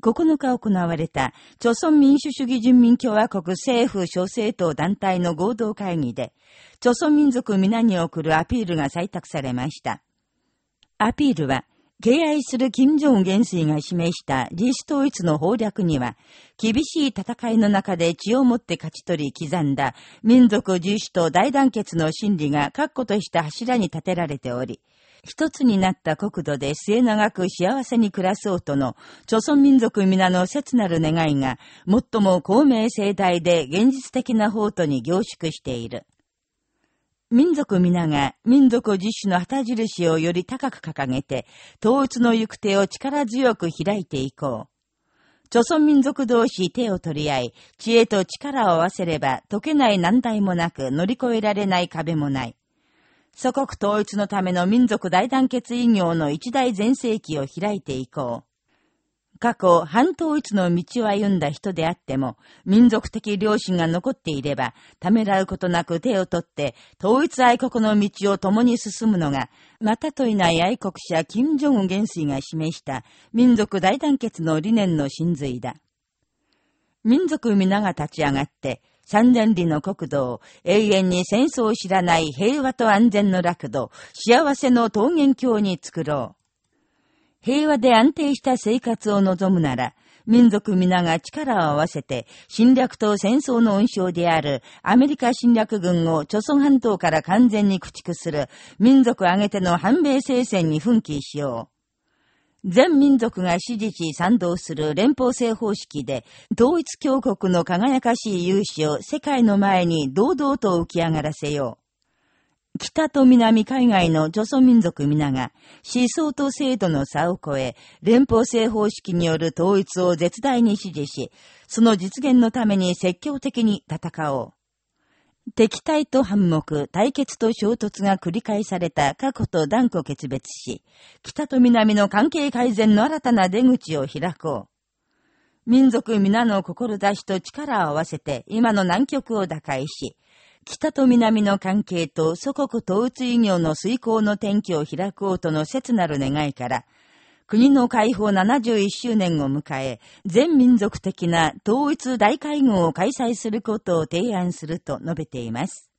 9日行われた、朝鮮民主主義人民共和国政府小政党団体の合同会議で、朝鮮民族皆に送るアピールが採択されました。アピールは、敬愛する金正恩元帥が示した自主統一の法略には、厳しい戦いの中で血をもって勝ち取り刻んだ民族自主と大団結の真理が確固とした柱に立てられており、一つになった国土で末永く幸せに暮らそうとの、朝鮮民族皆の切なる願いが、最も公明盛大で現実的な法とに凝縮している。民族皆が民族自主の旗印をより高く掲げて、統一の行く手を力強く開いていこう。朝鮮民族同士手を取り合い、知恵と力を合わせれば解けない難題もなく乗り越えられない壁もない。祖国統一のための民族大団結異業の一大全盛期を開いていこう。過去、反統一の道を歩んだ人であっても、民族的良心が残っていれば、ためらうことなく手を取って、統一愛国の道を共に進むのが、またといない愛国者、金正恩元帥が示した民族大団結の理念の真髄だ。民族皆が立ち上がって、三千里の国土を永遠に戦争を知らない平和と安全の楽土、幸せの桃源郷に作ろう。平和で安定した生活を望むなら、民族皆が力を合わせて、侵略と戦争の温床であるアメリカ侵略軍を朝鮮半島から完全に駆逐する民族挙げての反米聖戦に奮起しよう。全民族が支持し賛同する連邦制方式で、統一強国の輝かしい勇姿を世界の前に堂々と浮き上がらせよう。北と南海外の朝鮮民族皆が思想と制度の差を超え、連邦制方式による統一を絶大に支持し、その実現のために積極的に戦おう。敵対と反目、対決と衝突が繰り返された過去と断固決別し、北と南の関係改善の新たな出口を開こう。民族皆の志と力を合わせて今の難局を打開し、北と南の関係と祖国統一異業の遂行の転機を開こうとの切なる願いから、国の解放71周年を迎え、全民族的な統一大会合を開催することを提案すると述べています。